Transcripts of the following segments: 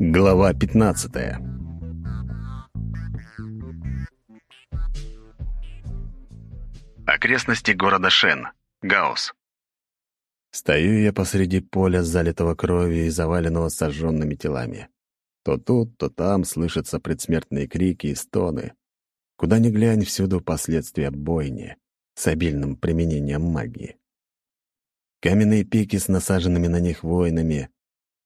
Глава 15 Окрестности города Шен. Гаус. Стою я посреди поля, залитого кровью и заваленного сожженными телами. То тут, то там слышатся предсмертные крики и стоны. Куда ни глянь, всюду последствия бойни с обильным применением магии. Каменные пики с насаженными на них воинами,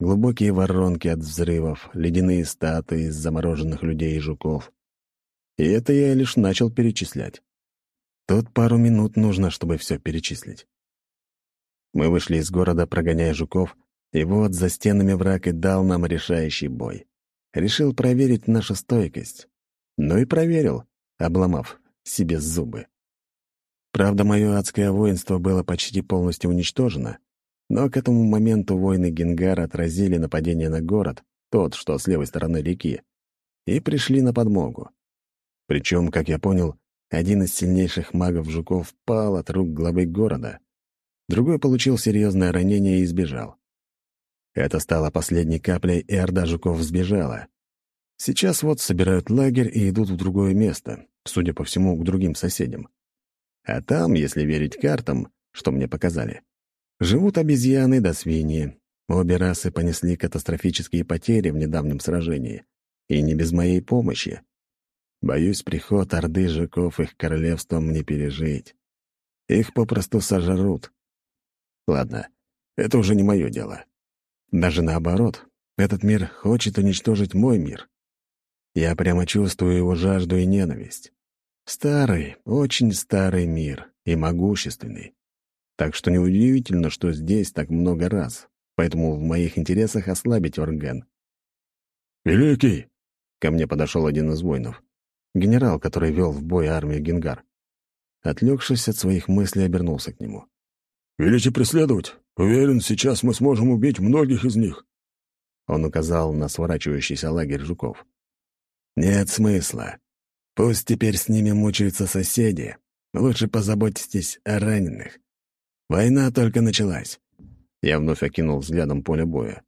глубокие воронки от взрывов, ледяные статуи из замороженных людей и жуков. И это я лишь начал перечислять. Тут пару минут нужно, чтобы все перечислить. Мы вышли из города, прогоняя жуков, и вот за стенами враг и дал нам решающий бой. Решил проверить нашу стойкость. Ну и проверил, обломав себе зубы. Правда, мое адское воинство было почти полностью уничтожено, но к этому моменту воины Генгара отразили нападение на город, тот, что с левой стороны реки, и пришли на подмогу. Причем, как я понял, один из сильнейших магов-жуков пал от рук главы города, другой получил серьезное ранение и сбежал. Это стало последней каплей, и орда жуков сбежала. Сейчас вот собирают лагерь и идут в другое место, судя по всему, к другим соседям. А там, если верить картам, что мне показали, живут обезьяны да свиньи. Обе расы понесли катастрофические потери в недавнем сражении, и не без моей помощи. Боюсь, приход орды жуков их королевством не пережить. Их попросту сожрут. Ладно, это уже не мое дело. Даже наоборот, этот мир хочет уничтожить мой мир. Я прямо чувствую его жажду и ненависть. Старый, очень старый мир и могущественный. Так что неудивительно, что здесь так много раз. Поэтому в моих интересах ослабить орган. «Великий!» — ко мне подошел один из воинов. Генерал, который вел в бой армию Генгар. Отвлекшись от своих мыслей, обернулся к нему. «Велите преследовать? Уверен, сейчас мы сможем убить многих из них». Он указал на сворачивающийся лагерь жуков. «Нет смысла. Пусть теперь с ними мучаются соседи. Лучше позаботьтесь о раненых. Война только началась. Я вновь окинул взглядом поле боя.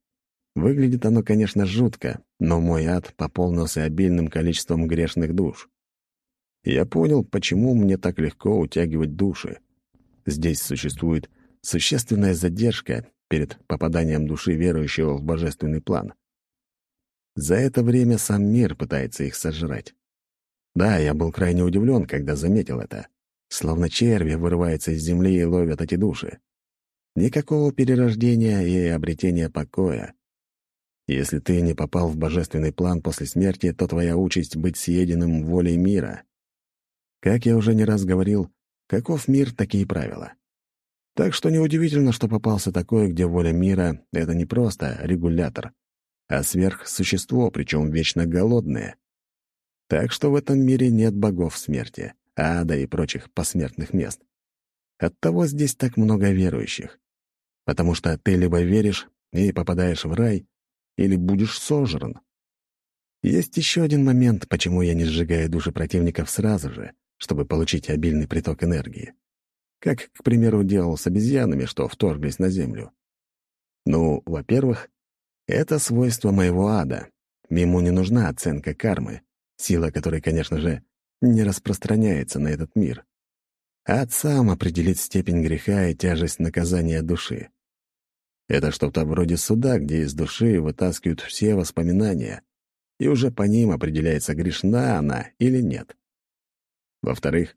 Выглядит оно, конечно, жутко, но мой ад пополнился обильным количеством грешных душ. Я понял, почему мне так легко утягивать души. Здесь существует существенная задержка перед попаданием души верующего в божественный план. За это время сам мир пытается их сожрать. Да, я был крайне удивлен, когда заметил это. Словно черви вырываются из земли и ловят эти души. Никакого перерождения и обретения покоя. Если ты не попал в божественный план после смерти, то твоя участь — быть съеденным волей мира. Как я уже не раз говорил, каков мир, такие правила. Так что неудивительно, что попался такой, где воля мира — это не просто регулятор, а сверхсущество, причем вечно голодное. Так что в этом мире нет богов смерти, ада и прочих посмертных мест. Оттого здесь так много верующих. Потому что ты либо веришь и попадаешь в рай, или будешь сожран. Есть еще один момент, почему я не сжигаю души противников сразу же, чтобы получить обильный приток энергии. Как, к примеру, делал с обезьянами, что вторглись на Землю. Ну, во-первых, это свойство моего ада. Ему не нужна оценка кармы сила которой, конечно же, не распространяется на этот мир. Ад сам определит степень греха и тяжесть наказания души. Это что-то вроде суда, где из души вытаскивают все воспоминания, и уже по ним определяется, грешна она или нет. Во-вторых,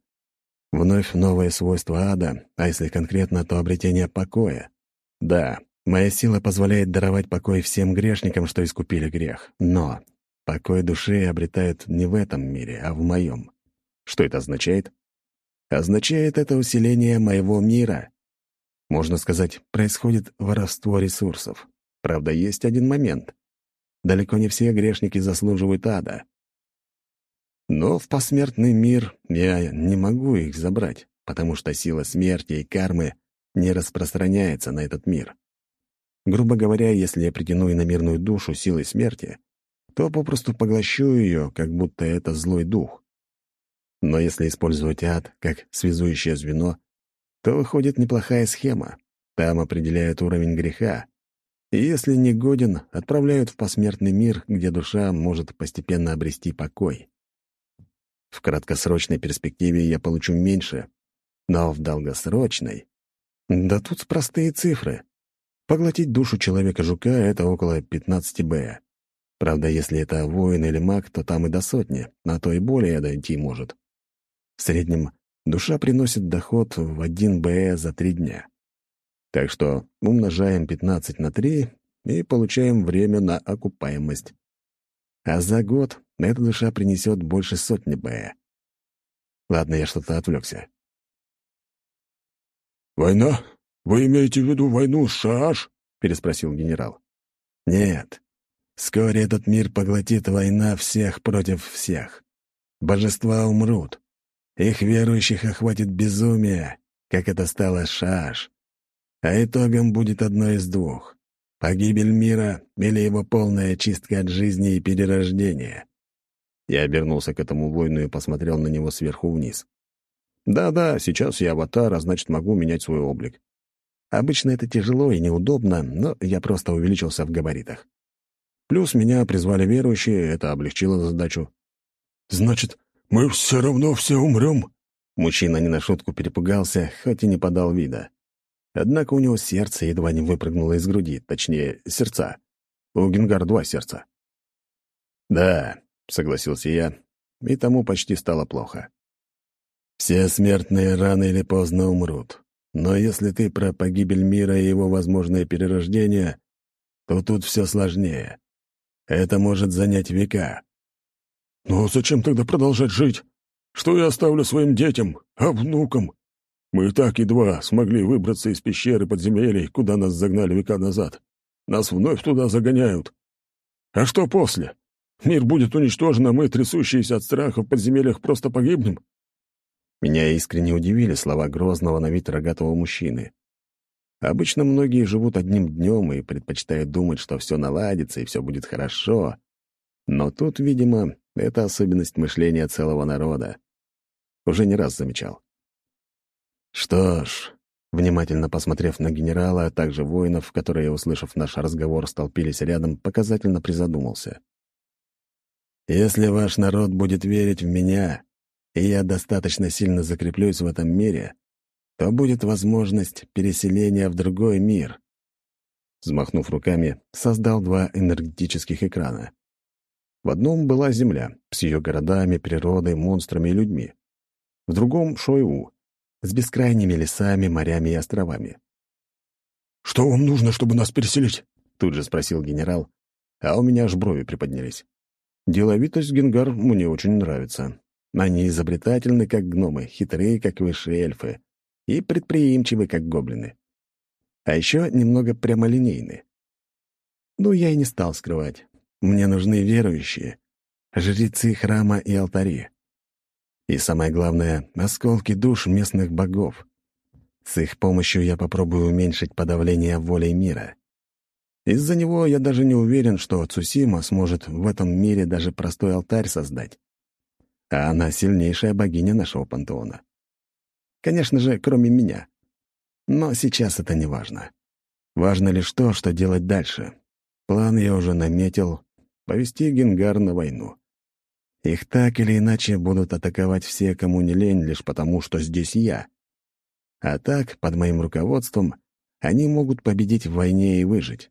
вновь новое свойство ада, а если конкретно, то обретение покоя. Да, моя сила позволяет даровать покой всем грешникам, что искупили грех, но Покой души обретают не в этом мире, а в моем. Что это означает? Означает это усиление моего мира. Можно сказать, происходит воровство ресурсов. Правда, есть один момент. Далеко не все грешники заслуживают ада. Но в посмертный мир я не могу их забрать, потому что сила смерти и кармы не распространяется на этот мир. Грубо говоря, если я притяну иномирную душу силой смерти, то попросту поглощу ее, как будто это злой дух. Но если использовать ад как связующее звено, то выходит неплохая схема. Там определяют уровень греха. И если не годен, отправляют в посмертный мир, где душа может постепенно обрести покой. В краткосрочной перспективе я получу меньше, но в долгосрочной... Да тут простые цифры. Поглотить душу человека-жука — это около 15 Б. Правда, если это воин или маг, то там и до сотни, а то и более дойти может. В среднем душа приносит доход в 1 БЭ за три дня. Так что умножаем 15 на 3 и получаем время на окупаемость. А за год эта душа принесет больше сотни БЭ. Ладно, я что-то отвлекся. «Война? Вы имеете в виду войну с Шааш?» — переспросил генерал. «Нет. Вскоре этот мир поглотит война всех против всех. Божества умрут. Их верующих охватит безумие, как это стало с Шааш. А итогом будет одно из двух — погибель мира или его полная чистка от жизни и перерождения. Я обернулся к этому воину и посмотрел на него сверху вниз. Да-да, сейчас я аватар, а значит, могу менять свой облик. Обычно это тяжело и неудобно, но я просто увеличился в габаритах. Плюс меня призвали верующие, это облегчило задачу. «Значит, мы все равно все умрем?» Мужчина не на шутку перепугался, хоть и не подал вида. Однако у него сердце едва не выпрыгнуло из груди, точнее, сердца. У Генгар два сердца. «Да», — согласился я, и тому почти стало плохо. Все смертные рано или поздно умрут. Но если ты про погибель мира и его возможное перерождение, то тут все сложнее. Это может занять века. Но зачем тогда продолжать жить? Что я оставлю своим детям, а внукам? Мы и так едва смогли выбраться из пещеры подземелий, куда нас загнали века назад. Нас вновь туда загоняют. А что после? Мир будет уничтожен, а мы, трясущиеся от страха в подземельях, просто погибнем? Меня искренне удивили слова грозного на вид рогатого мужчины. Обычно многие живут одним днем и предпочитают думать, что все наладится и все будет хорошо. Но тут, видимо, это особенность мышления целого народа. Уже не раз замечал. Что ж, внимательно посмотрев на генерала, а также воинов, которые, услышав наш разговор, столпились рядом, показательно призадумался. «Если ваш народ будет верить в меня, и я достаточно сильно закреплюсь в этом мире, то будет возможность переселения в другой мир. Взмахнув руками, создал два энергетических экрана. В одном была Земля с ее городами, природой, монстрами и людьми. В другом — Шойу с бескрайними лесами, морями и островами. «Что вам нужно, чтобы нас переселить?» — тут же спросил генерал, а у меня аж брови приподнялись. Деловитость Генгар мне очень нравится. Они изобретательны, как гномы, хитрые, как высшие эльфы, и предприимчивы, как гоблины. А еще немного прямолинейны. Ну, я и не стал скрывать. Мне нужны верующие, жрецы храма и алтари. И самое главное — осколки душ местных богов. С их помощью я попробую уменьшить подавление волей мира. Из-за него я даже не уверен, что Цусима сможет в этом мире даже простой алтарь создать а она сильнейшая богиня нашего пантеона. Конечно же, кроме меня. Но сейчас это не важно. Важно лишь то, что делать дальше. План я уже наметил — повести Генгар на войну. Их так или иначе будут атаковать все, кому не лень, лишь потому, что здесь я. А так, под моим руководством, они могут победить в войне и выжить.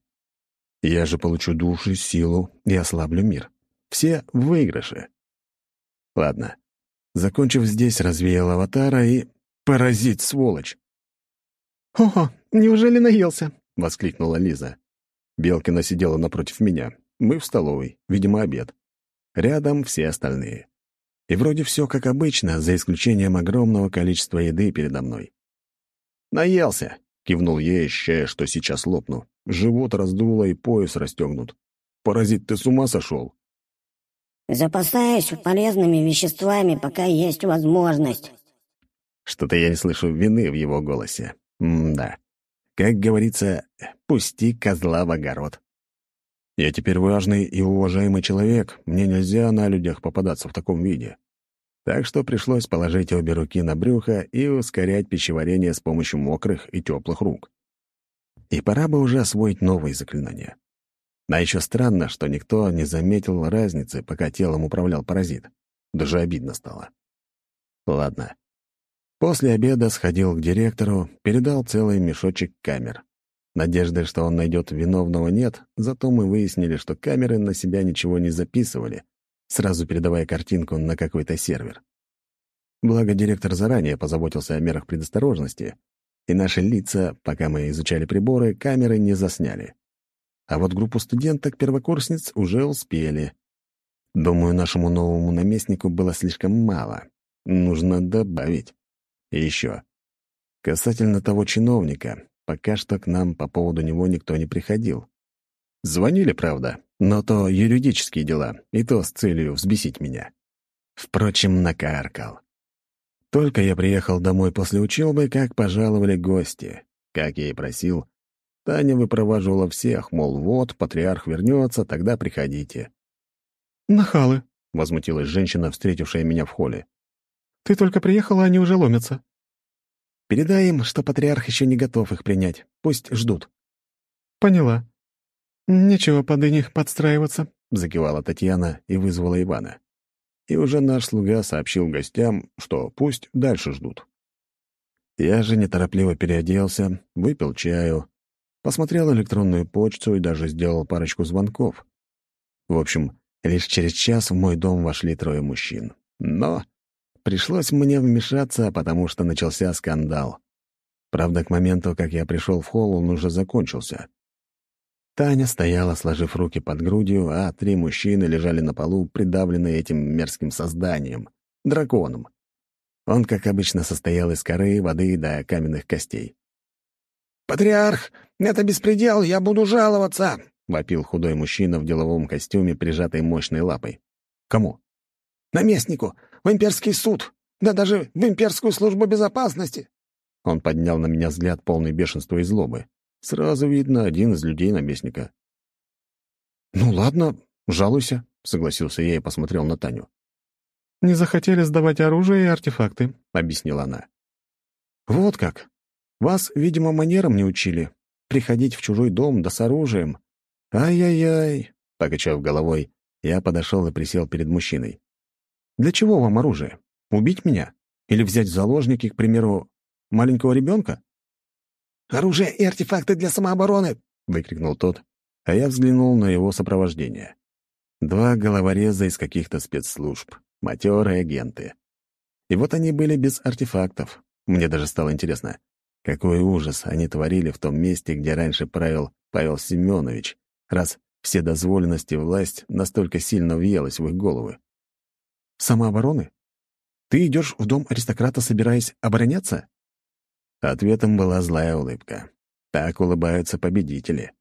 Я же получу души, силу и ослаблю мир. Все в выигрыше. Ладно. Закончив здесь, развеял аватара и... Паразит, сволочь! «Ого, неужели наелся?» — воскликнула Лиза. Белкина сидела напротив меня. Мы в столовой, видимо, обед. Рядом все остальные. И вроде все как обычно, за исключением огромного количества еды передо мной. «Наелся!» — кивнул ей, ощущая, что сейчас лопну. Живот раздуло и пояс расстегнут. «Паразит, ты с ума сошел?» Запасаюсь полезными веществами, пока есть возможность. Что-то я не слышу вины в его голосе. М-да. Как говорится, пусти козла в огород. Я теперь важный и уважаемый человек, мне нельзя на людях попадаться в таком виде. Так что пришлось положить обе руки на брюхо и ускорять пищеварение с помощью мокрых и теплых рук. и пора бы уже освоить новые заклинания. А еще странно, что никто не заметил разницы, пока телом управлял паразит. Даже обидно стало. Ладно. После обеда сходил к директору, передал целый мешочек камер. Надежды, что он найдет виновного, нет, зато мы выяснили, что камеры на себя ничего не записывали, сразу передавая картинку на какой-то сервер. Благо, директор заранее позаботился о мерах предосторожности, и наши лица, пока мы изучали приборы, камеры не засняли. А вот группу студенток-первокурсниц уже успели. Думаю, нашему новому наместнику было слишком мало. Нужно добавить. И еще. Касательно того чиновника, пока что к нам по поводу него никто не приходил. Звонили, правда, но то юридические дела, и то с целью взбесить меня. Впрочем, накаркал. Только я приехал домой после учебы, как пожаловали гости. Как я и просил, Таня выпроваживала всех, мол, вот, патриарх вернется, тогда приходите. «Нахалы», — возмутилась женщина, встретившая меня в холле. «Ты только приехала, они уже ломятся». «Передай им, что патриарх еще не готов их принять. Пусть ждут». «Поняла. Нечего под них подстраиваться», — закивала Татьяна и вызвала Ивана и уже наш слуга сообщил гостям, что пусть дальше ждут. Я же неторопливо переоделся, выпил чаю, посмотрел электронную почту и даже сделал парочку звонков. В общем, лишь через час в мой дом вошли трое мужчин. Но пришлось мне вмешаться, потому что начался скандал. Правда, к моменту, как я пришел в холл, он уже закончился. Таня стояла, сложив руки под грудью, а три мужчины лежали на полу, придавленные этим мерзким созданием — драконом. Он, как обычно, состоял из коры, воды до каменных костей. «Патриарх, это беспредел, я буду жаловаться!» — вопил худой мужчина в деловом костюме, прижатой мощной лапой. «Кому?» «Наместнику, в имперский суд, да даже в имперскую службу безопасности!» Он поднял на меня взгляд полный бешенства и злобы. Сразу видно, один из людей наместника. «Ну ладно, жалуйся», — согласился я и посмотрел на Таню. «Не захотели сдавать оружие и артефакты», — объяснила она. «Вот как. Вас, видимо, манерам не учили. Приходить в чужой дом да с оружием. Ай-яй-яй», — покачав головой, я подошел и присел перед мужчиной. «Для чего вам оружие? Убить меня? Или взять в заложники, к примеру, маленького ребенка?» «Оружие и артефакты для самообороны!» — выкрикнул тот, а я взглянул на его сопровождение. Два головореза из каких-то спецслужб, матерые агенты. И вот они были без артефактов. Мне даже стало интересно, какой ужас они творили в том месте, где раньше правил Павел Семенович, раз все дозволенности власть настолько сильно въелась в их головы. «Самообороны? Ты идешь в дом аристократа, собираясь обороняться?» Ответом была злая улыбка. Так улыбаются победители.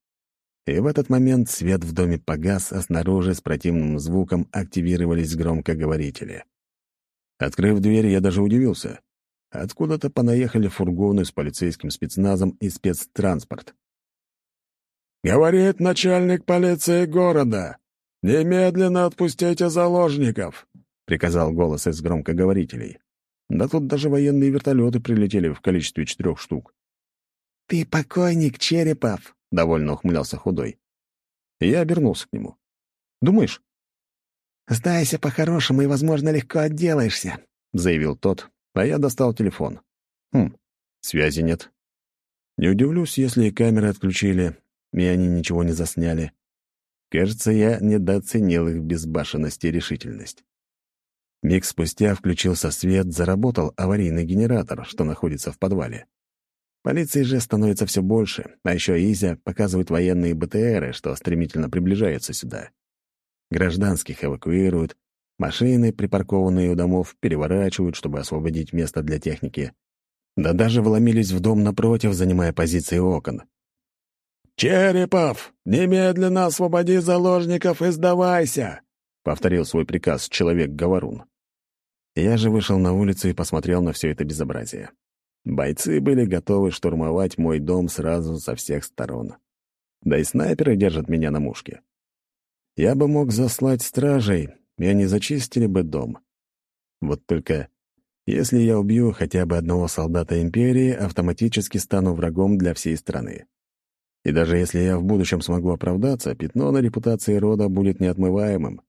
И в этот момент свет в доме погас, а снаружи с противным звуком активировались громкоговорители. Открыв дверь, я даже удивился. Откуда-то понаехали фургоны с полицейским спецназом и спецтранспорт. «Говорит начальник полиции города. Немедленно отпустите заложников», — приказал голос из громкоговорителей. Да тут даже военные вертолеты прилетели в количестве четырех штук. «Ты покойник, Черепов!» — довольно ухмылялся худой. я обернулся к нему. «Думаешь?» «Сдайся по-хорошему и, возможно, легко отделаешься», — заявил тот, а я достал телефон. «Хм, связи нет. Не удивлюсь, если камеры отключили, и они ничего не засняли. Кажется, я недооценил их безбашенность и решительность. Миг спустя включился свет, заработал аварийный генератор, что находится в подвале. Полиции же становится все больше, а еще Изя показывает военные БТРы, что стремительно приближаются сюда. Гражданских эвакуируют, машины, припаркованные у домов, переворачивают, чтобы освободить место для техники. Да даже вломились в дом напротив, занимая позиции окон. «Черепов, немедленно освободи заложников и сдавайся!» — повторил свой приказ человек-говорун. Я же вышел на улицу и посмотрел на все это безобразие. Бойцы были готовы штурмовать мой дом сразу со всех сторон. Да и снайперы держат меня на мушке. Я бы мог заслать стражей, и они зачистили бы дом. Вот только если я убью хотя бы одного солдата Империи, автоматически стану врагом для всей страны. И даже если я в будущем смогу оправдаться, пятно на репутации рода будет неотмываемым.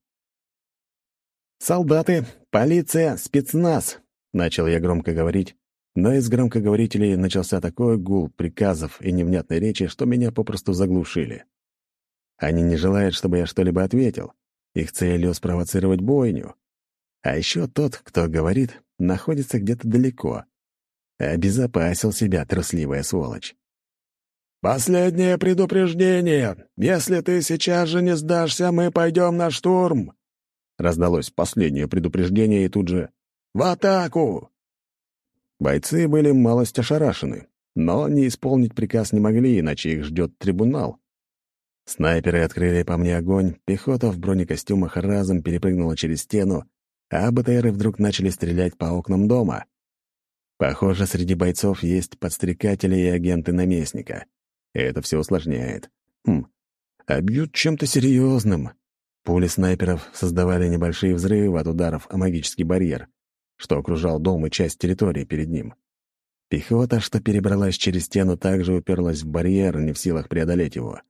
«Солдаты, полиция, спецназ!» — начал я громко говорить, но из громкоговорителей начался такой гул приказов и невнятной речи, что меня попросту заглушили. Они не желают, чтобы я что-либо ответил. Их целью — спровоцировать бойню. А еще тот, кто говорит, находится где-то далеко. Обезопасил себя, трусливая сволочь. «Последнее предупреждение! Если ты сейчас же не сдашься, мы пойдем на штурм!» Раздалось последнее предупреждение и тут же «В атаку!» Бойцы были малость ошарашены, но не исполнить приказ не могли, иначе их ждет трибунал. Снайперы открыли по мне огонь, пехота в бронекостюмах разом перепрыгнула через стену, а БТРы вдруг начали стрелять по окнам дома. Похоже, среди бойцов есть подстрекатели и агенты наместника. Это все усложняет. Хм, а бьют чем-то серьезным. Пули снайперов создавали небольшие взрывы от ударов о магический барьер что окружал дом и часть территории перед ним. Пехота, что перебралась через стену, также уперлась в барьер, не в силах преодолеть его.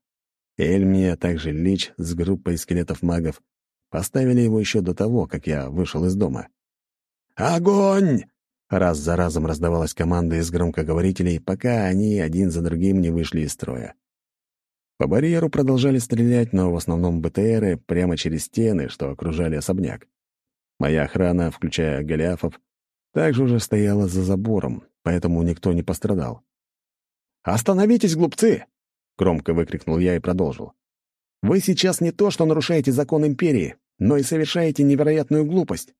Эльми, а также Лич с группой скелетов-магов поставили его еще до того, как я вышел из дома. «Огонь!» Раз за разом раздавалась команда из громкоговорителей, пока они один за другим не вышли из строя. По барьеру продолжали стрелять, но в основном БТРы прямо через стены, что окружали особняк. Моя охрана, включая Голиафов, также уже стояла за забором, поэтому никто не пострадал. «Остановитесь, глупцы!» — громко выкрикнул я и продолжил. «Вы сейчас не то, что нарушаете закон Империи, но и совершаете невероятную глупость.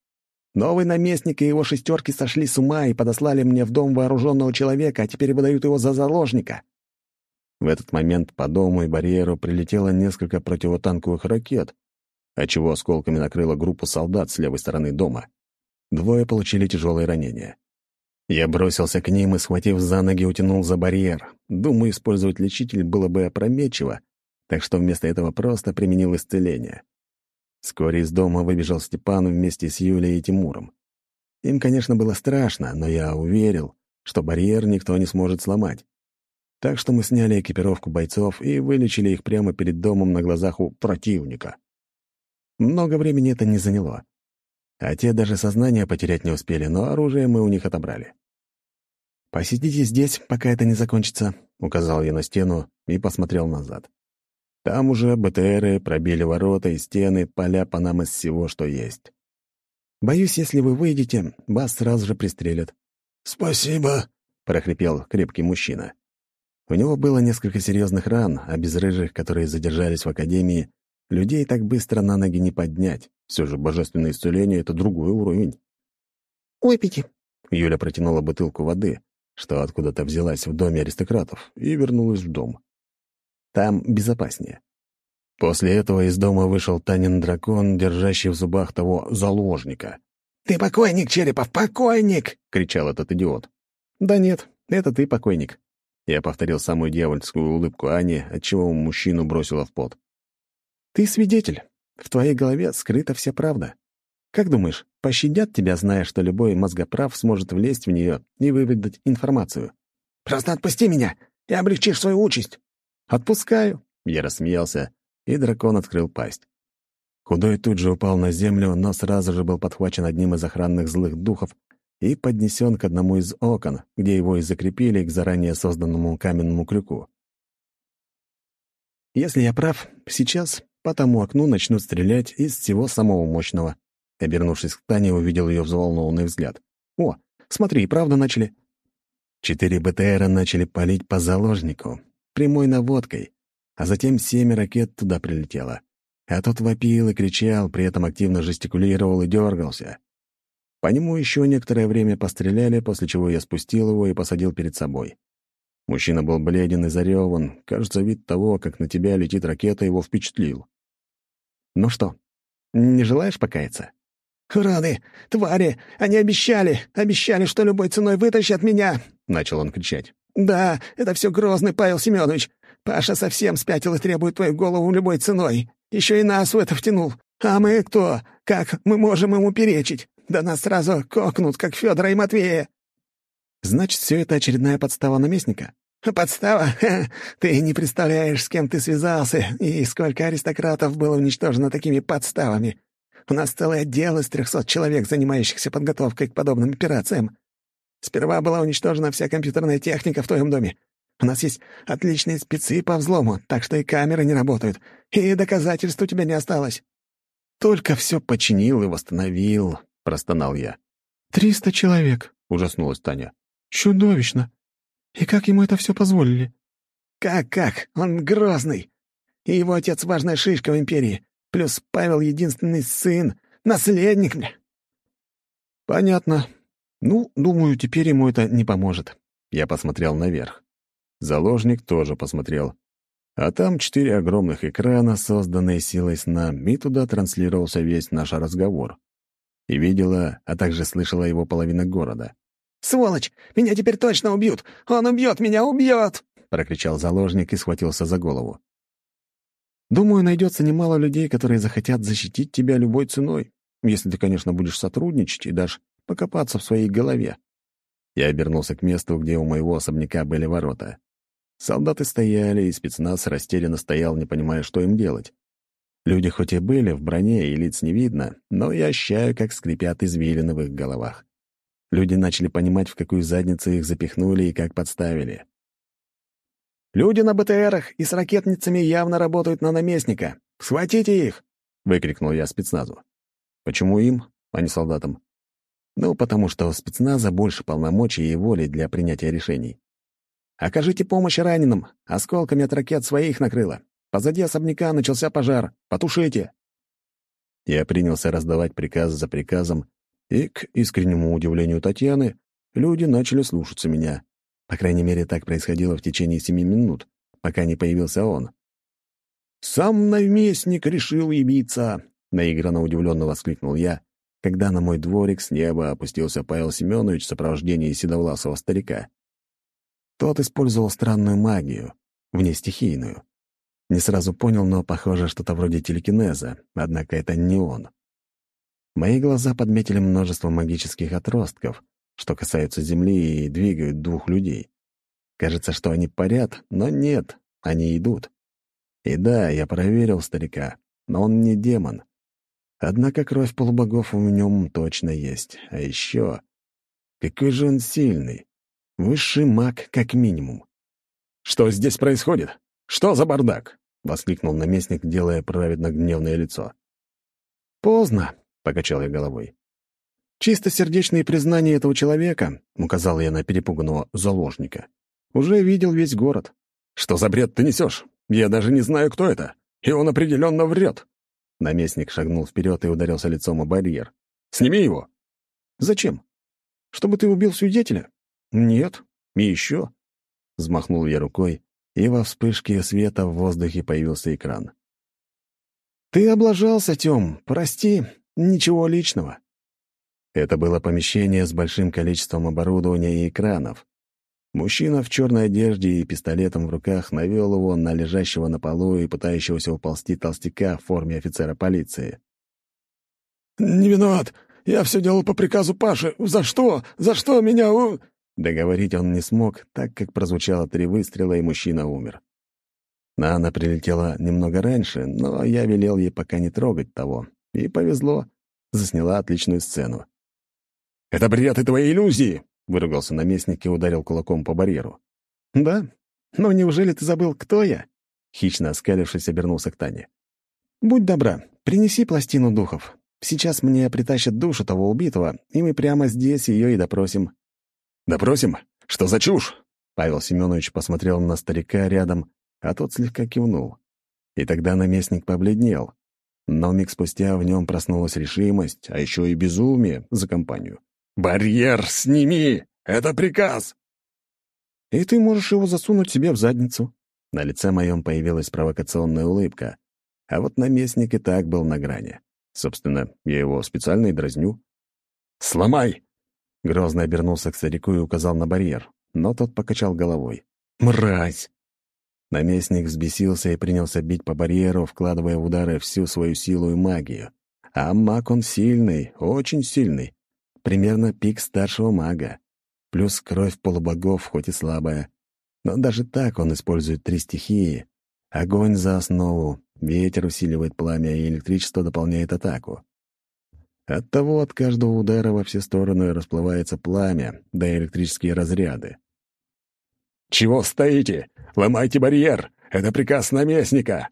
Новый наместник и его шестерки сошли с ума и подослали мне в дом вооруженного человека, а теперь выдают его за заложника». В этот момент по дому и барьеру прилетело несколько противотанковых ракет, отчего осколками накрыло группу солдат с левой стороны дома. Двое получили тяжелые ранения. Я бросился к ним и, схватив за ноги, утянул за барьер. Думаю, использовать лечитель было бы опрометчиво, так что вместо этого просто применил исцеление. Вскоре из дома выбежал Степан вместе с Юлей и Тимуром. Им, конечно, было страшно, но я уверил, что барьер никто не сможет сломать. Так что мы сняли экипировку бойцов и вылечили их прямо перед домом на глазах у противника. Много времени это не заняло. А те даже сознание потерять не успели, но оружие мы у них отобрали. «Посидите здесь, пока это не закончится», — указал я на стену и посмотрел назад. Там уже БТРы пробили ворота и стены, поля по нам из всего, что есть. Боюсь, если вы выйдете, вас сразу же пристрелят. «Спасибо», — прохрипел крепкий мужчина. У него было несколько серьезных ран, а без рыжих, которые задержались в академии, Людей так быстро на ноги не поднять. Все же божественное исцеление — это другой уровень. «Выпейте». Юля протянула бутылку воды, что откуда-то взялась в доме аристократов, и вернулась в дом. Там безопаснее. После этого из дома вышел Танин дракон, держащий в зубах того заложника. «Ты покойник, Черепов, покойник!» — кричал этот идиот. «Да нет, это ты покойник». Я повторил самую дьявольскую улыбку Ани, отчего мужчину бросило в пот. Ты свидетель. В твоей голове скрыта вся правда. Как думаешь, пощадят тебя, зная, что любой мозгоправ сможет влезть в нее и выведать информацию? Просто отпусти меня и облегчишь свою участь. Отпускаю. Я рассмеялся, и дракон открыл пасть. Худой тут же упал на землю, но сразу же был подхвачен одним из охранных злых духов и поднесен к одному из окон, где его и закрепили к заранее созданному каменному крюку. Если я прав, сейчас по тому окну начнут стрелять из всего самого мощного. Обернувшись к Тане, увидел ее взволнованный взгляд. «О, смотри, правда начали?» Четыре БТРа начали палить по заложнику, прямой наводкой, а затем семь ракет туда прилетело. А тот вопил и кричал, при этом активно жестикулировал и дергался. По нему еще некоторое время постреляли, после чего я спустил его и посадил перед собой. Мужчина был бледен и зареван. Кажется, вид того, как на тебя летит ракета, его впечатлил. «Ну что, не желаешь покаяться?» «Урады! Твари! Они обещали! Обещали, что любой ценой вытащат меня!» — начал он кричать. «Да, это все грозный Павел Семенович. Паша совсем спятил и требует твою голову любой ценой. Еще и нас в это втянул. А мы кто? Как мы можем ему перечить? Да нас сразу кокнут, как Федора и Матвея!» «Значит, все это очередная подстава наместника?» «Подстава? Ты не представляешь, с кем ты связался и сколько аристократов было уничтожено такими подставами. У нас целый отдел из трехсот человек, занимающихся подготовкой к подобным операциям. Сперва была уничтожена вся компьютерная техника в твоем доме. У нас есть отличные спецы по взлому, так что и камеры не работают, и доказательств у тебя не осталось». «Только все починил и восстановил», — простонал я. «Триста человек», — ужаснулась Таня. «Чудовищно! И как ему это все позволили?» «Как-как? Он грозный. И его отец — важная шишка в империи. Плюс Павел — единственный сын, наследник мне». «Понятно. Ну, думаю, теперь ему это не поможет». Я посмотрел наверх. Заложник тоже посмотрел. А там четыре огромных экрана, созданные силой сна, и туда транслировался весь наш разговор. И видела, а также слышала его половина города. «Сволочь! Меня теперь точно убьют! Он убьет меня, убьет!» — прокричал заложник и схватился за голову. «Думаю, найдется немало людей, которые захотят защитить тебя любой ценой, если ты, конечно, будешь сотрудничать и дашь покопаться в своей голове». Я обернулся к месту, где у моего особняка были ворота. Солдаты стояли, и спецназ растерянно стоял, не понимая, что им делать. Люди хоть и были в броне, и лиц не видно, но я ощущаю, как скрипят извилины в их головах. Люди начали понимать, в какую задницу их запихнули и как подставили. «Люди на БТРах и с ракетницами явно работают на наместника. Схватите их!» — выкрикнул я спецназу. «Почему им, а не солдатам?» «Ну, потому что у спецназа больше полномочий и воли для принятия решений. Окажите помощь раненым. Осколками от ракет своих накрыло. Позади особняка начался пожар. Потушите!» Я принялся раздавать приказ за приказом, и, к искреннему удивлению Татьяны, люди начали слушаться меня. По крайней мере, так происходило в течение семи минут, пока не появился он. «Сам наместник решил явиться!» — наигранно удивленно воскликнул я, когда на мой дворик с неба опустился Павел Семенович в сопровождении седовласого старика. Тот использовал странную магию, внестихийную. Не сразу понял, но похоже, что-то вроде телекинеза, однако это не он. Мои глаза подметили множество магических отростков, что касаются Земли и двигают двух людей. Кажется, что они парят, но нет, они идут. И да, я проверил старика, но он не демон. Однако кровь полубогов в нем точно есть. А еще... Какой же он сильный. Высший маг, как минимум. «Что здесь происходит? Что за бардак?» — воскликнул наместник, делая праведно гневное лицо. «Поздно», — покачал я головой. «Чистосердечные признания этого человека», — указал я на перепуганного заложника, — «уже видел весь город». «Что за бред ты несешь? Я даже не знаю, кто это. И он определенно врет». Наместник шагнул вперед и ударился лицом о барьер. «Сними его!» «Зачем? Чтобы ты убил свидетеля?» «Нет, и еще». Взмахнул я рукой, и во вспышке света в воздухе появился экран. «Ты облажался, Тём, прости, ничего личного». Это было помещение с большим количеством оборудования и экранов. Мужчина в черной одежде и пистолетом в руках навел его на лежащего на полу и пытающегося уползти толстяка в форме офицера полиции. «Не виноват. Я все делал по приказу Паши. За что? За что меня у...» Договорить он не смог, так как прозвучало три выстрела, и мужчина умер. Нана прилетела немного раньше, но я велел ей пока не трогать того. И повезло. Засняла отличную сцену. «Это бред и твои иллюзии!» — выругался наместник и ударил кулаком по барьеру. «Да? Но неужели ты забыл, кто я?» Хищно оскалившись, обернулся к Тане. «Будь добра, принеси пластину духов. Сейчас мне притащат душу того убитого, и мы прямо здесь ее и допросим. «Допросим? Что за чушь?» Павел Семенович посмотрел на старика рядом, а тот слегка кивнул. И тогда наместник побледнел. Но миг спустя в нем проснулась решимость, а еще и безумие за компанию. «Барьер сними! Это приказ!» «И ты можешь его засунуть себе в задницу». На лице моем появилась провокационная улыбка, а вот наместник и так был на грани. Собственно, я его специально и дразню. «Сломай!» Грозно обернулся к старику и указал на барьер, но тот покачал головой. «Мразь!» Наместник взбесился и принялся бить по барьеру, вкладывая в удары всю свою силу и магию. А маг он сильный, очень сильный. Примерно пик старшего мага. Плюс кровь полубогов, хоть и слабая. Но даже так он использует три стихии. Огонь за основу, ветер усиливает пламя, и электричество дополняет атаку. Оттого от каждого удара во все стороны расплывается пламя, да электрические разряды. «Чего стоите? Ломайте барьер! Это приказ наместника!»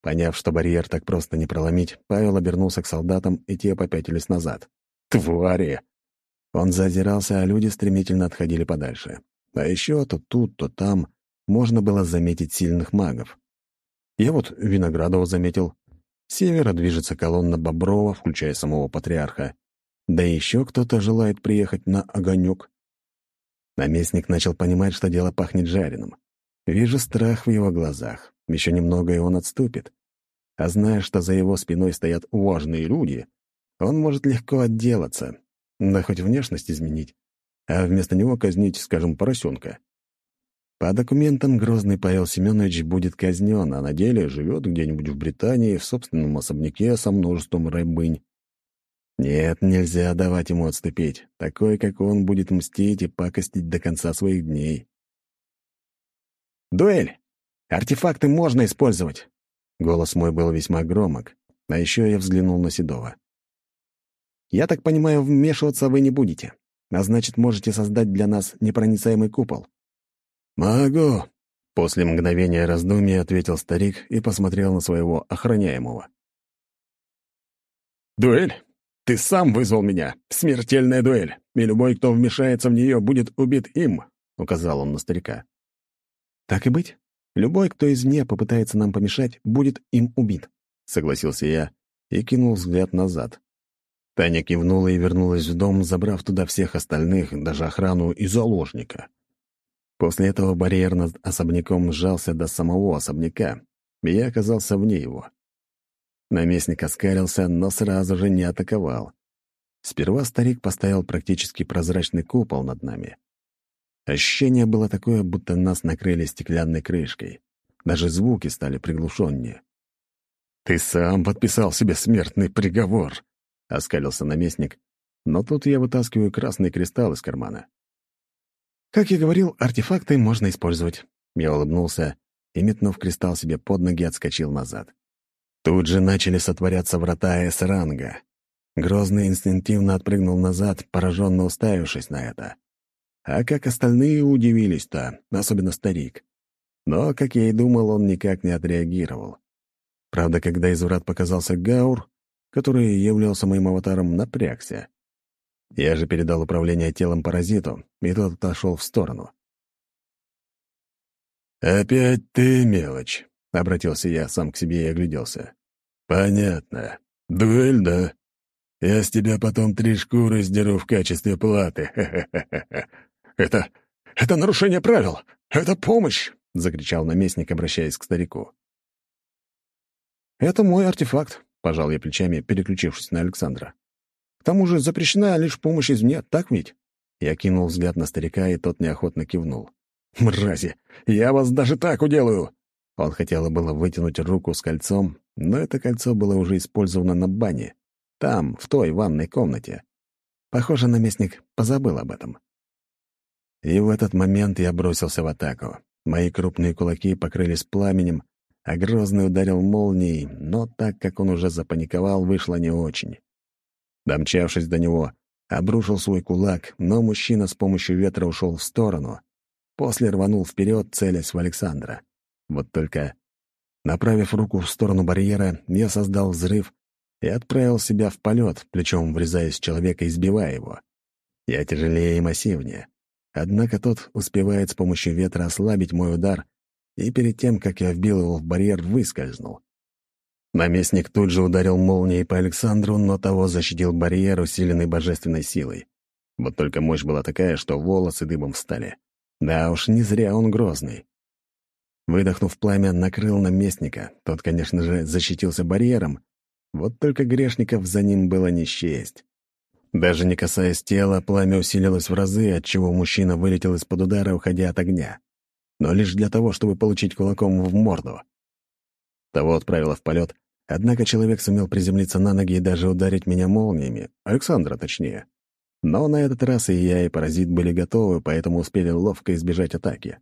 Поняв, что барьер так просто не проломить, Павел обернулся к солдатам, и те попятились назад. «Твари!» Он зазирался, а люди стремительно отходили подальше. А еще то тут, то там можно было заметить сильных магов. Я вот Виноградова заметил. С севера движется колонна Боброва, включая самого патриарха. Да еще кто-то желает приехать на огонек. Наместник начал понимать, что дело пахнет жареным. Вижу страх в его глазах. Еще немного, и он отступит. А зная, что за его спиной стоят важные люди, он может легко отделаться, да хоть внешность изменить, а вместо него казнить, скажем, поросенка. По документам Грозный Павел Семенович будет казнен, а на деле живет где-нибудь в Британии в собственном особняке со множеством рабынь. Нет, нельзя давать ему отступить. Такой, как он, будет мстить и пакостить до конца своих дней. «Дуэль! Артефакты можно использовать!» Голос мой был весьма громок, а еще я взглянул на Седова. «Я так понимаю, вмешиваться вы не будете, а значит, можете создать для нас непроницаемый купол». «Могу», — после мгновения раздумья ответил старик и посмотрел на своего охраняемого. «Дуэль? Ты сам вызвал меня. Смертельная дуэль. И любой, кто вмешается в нее, будет убит им», — указал он на старика. «Так и быть. Любой, кто извне попытается нам помешать, будет им убит», — согласился я и кинул взгляд назад. Таня кивнула и вернулась в дом, забрав туда всех остальных, даже охрану и заложника. После этого барьер над особняком сжался до самого особняка, и я оказался вне его. Наместник оскарился, но сразу же не атаковал. Сперва старик поставил практически прозрачный купол над нами. Ощущение было такое, будто нас накрыли стеклянной крышкой. Даже звуки стали приглушеннее. «Ты сам подписал себе смертный приговор», — оскалился наместник, но тут я вытаскиваю красный кристалл из кармана. «Как я говорил, артефакты можно использовать». Я улыбнулся и, метнув кристалл себе под ноги, отскочил назад. Тут же начали сотворяться врата С-ранга. Грозный инстинктивно отпрыгнул назад, пораженно уставившись на это. А как остальные удивились-то, особенно старик. Но, как я и думал, он никак не отреагировал. Правда, когда из врат показался Гаур, который являлся моим аватаром, напрягся. Я же передал управление телом паразиту, и тот отошел в сторону. «Опять ты мелочь», — обратился я сам к себе и огляделся. «Понятно. Дуэль, да? Я с тебя потом три шкуры сдеру в качестве платы. Это... это нарушение правил! Это помощь!» — закричал наместник, обращаясь к старику. «Это мой артефакт», — пожал я плечами, переключившись на Александра. К тому же запрещена лишь помощь извне, так ведь?» Я кинул взгляд на старика, и тот неохотно кивнул. «Мрази! Я вас даже так уделаю!» Он хотел было вытянуть руку с кольцом, но это кольцо было уже использовано на бане. Там, в той ванной комнате. Похоже, наместник позабыл об этом. И в этот момент я бросился в атаку. Мои крупные кулаки покрылись пламенем, а Грозный ударил молнией, но так как он уже запаниковал, вышло не очень. Домчавшись до него, обрушил свой кулак, но мужчина с помощью ветра ушел в сторону. После рванул вперед, целясь в Александра. Вот только, направив руку в сторону барьера, я создал взрыв и отправил себя в полет, плечом врезаясь в человека и сбивая его. Я тяжелее и массивнее. Однако тот успевает с помощью ветра ослабить мой удар, и перед тем, как я вбил его в барьер, выскользнул. Наместник тут же ударил молнией по Александру, но того защитил барьер, усиленный божественной силой. Вот только мощь была такая, что волосы дыбом встали. Да уж, не зря он грозный. Выдохнув пламя, накрыл наместника. Тот, конечно же, защитился барьером. Вот только грешников за ним было не счесть. Даже не касаясь тела, пламя усилилось в разы, отчего мужчина вылетел из-под удара, уходя от огня. Но лишь для того, чтобы получить кулаком в морду. Того отправило в полет, однако человек сумел приземлиться на ноги и даже ударить меня молниями, Александра точнее. Но на этот раз и я, и паразит были готовы, поэтому успели ловко избежать атаки.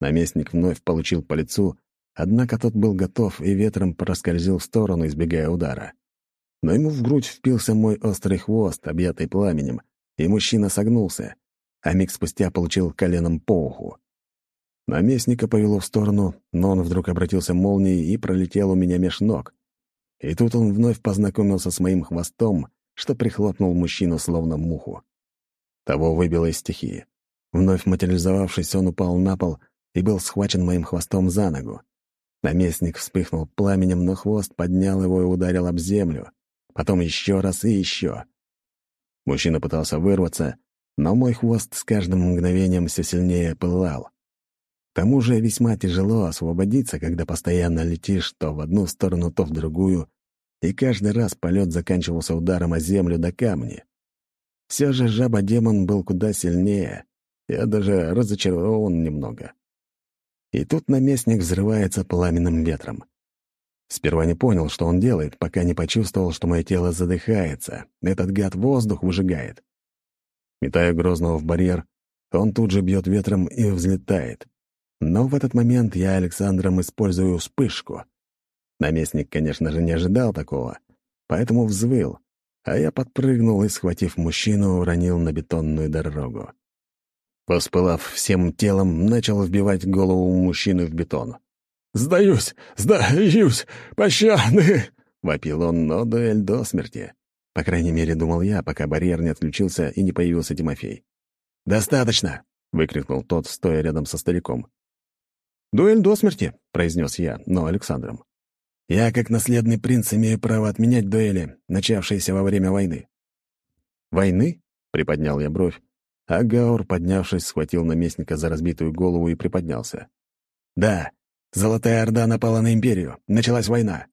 Наместник вновь получил по лицу, однако тот был готов и ветром проскользил в сторону, избегая удара. Но ему в грудь впился мой острый хвост, объятый пламенем, и мужчина согнулся, а миг спустя получил коленом по уху. Наместника повело в сторону, но он вдруг обратился молнией и пролетел у меня меж ног. И тут он вновь познакомился с моим хвостом, что прихлопнул мужчину словно муху. Того выбило из стихии. Вновь материализовавшись, он упал на пол и был схвачен моим хвостом за ногу. Наместник вспыхнул пламенем, но хвост поднял его и ударил об землю. Потом еще раз и еще. Мужчина пытался вырваться, но мой хвост с каждым мгновением все сильнее пылал. К тому же весьма тяжело освободиться, когда постоянно летишь то в одну сторону, то в другую, и каждый раз полет заканчивался ударом о землю до камни. Все же жаба-демон был куда сильнее. Я даже разочарован немного. И тут наместник взрывается пламенным ветром. Сперва не понял, что он делает, пока не почувствовал, что мое тело задыхается. Этот гад воздух выжигает. Метая Грозного в барьер, он тут же бьет ветром и взлетает. Но в этот момент я Александром использую вспышку. Наместник, конечно же, не ожидал такого, поэтому взвыл, а я подпрыгнул и, схватив мужчину, уронил на бетонную дорогу. Поспылав всем телом, начал вбивать голову мужчины в бетон. «Сдаюсь! Сдаюсь! Пощады!» — вопил он, но дуэль до смерти. По крайней мере, думал я, пока барьер не отключился и не появился Тимофей. «Достаточно!» — выкрикнул тот, стоя рядом со стариком. «Дуэль до смерти», — произнес я, но Александром. «Я, как наследный принц, имею право отменять дуэли, начавшиеся во время войны». «Войны?» — приподнял я бровь, а Гаур, поднявшись, схватил наместника за разбитую голову и приподнялся. «Да, Золотая Орда напала на Империю. Началась война».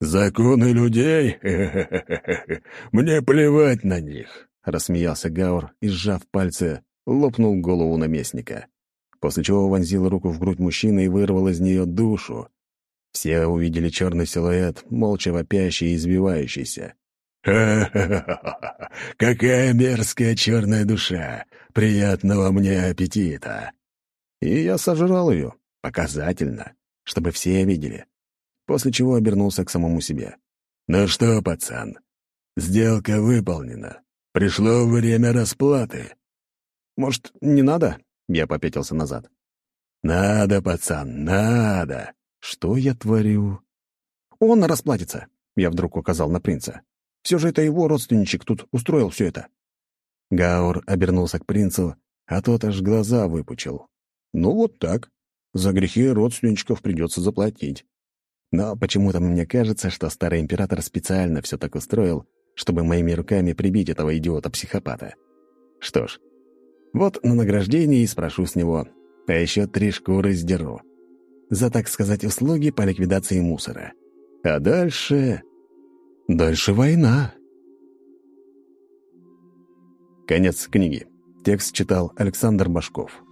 «Законы людей? Мне плевать на них», — рассмеялся Гаур и, сжав пальцы, лопнул голову наместника после чего вонзил руку в грудь мужчины и вырвал из нее душу. Все увидели черный силуэт, молча вопящий и избивающийся. «Ха-ха-ха! Какая мерзкая черная душа! Приятного мне аппетита!» И я сожрал ее, показательно, чтобы все видели, после чего обернулся к самому себе. «Ну что, пацан, сделка выполнена. Пришло время расплаты». «Может, не надо?» Я попятился назад. «Надо, пацан, надо!» «Что я творю?» «Он расплатится!» Я вдруг указал на принца. «Все же это его родственничек тут устроил все это». Гаур обернулся к принцу, а тот аж глаза выпучил. «Ну вот так. За грехи родственничков придется заплатить. Но почему-то мне кажется, что старый император специально все так устроил, чтобы моими руками прибить этого идиота-психопата. Что ж, вот на награждение и спрошу с него, а еще три шкуры сдеру. За, так сказать, услуги по ликвидации мусора. А дальше... Дальше война. Конец книги. Текст читал Александр Башков.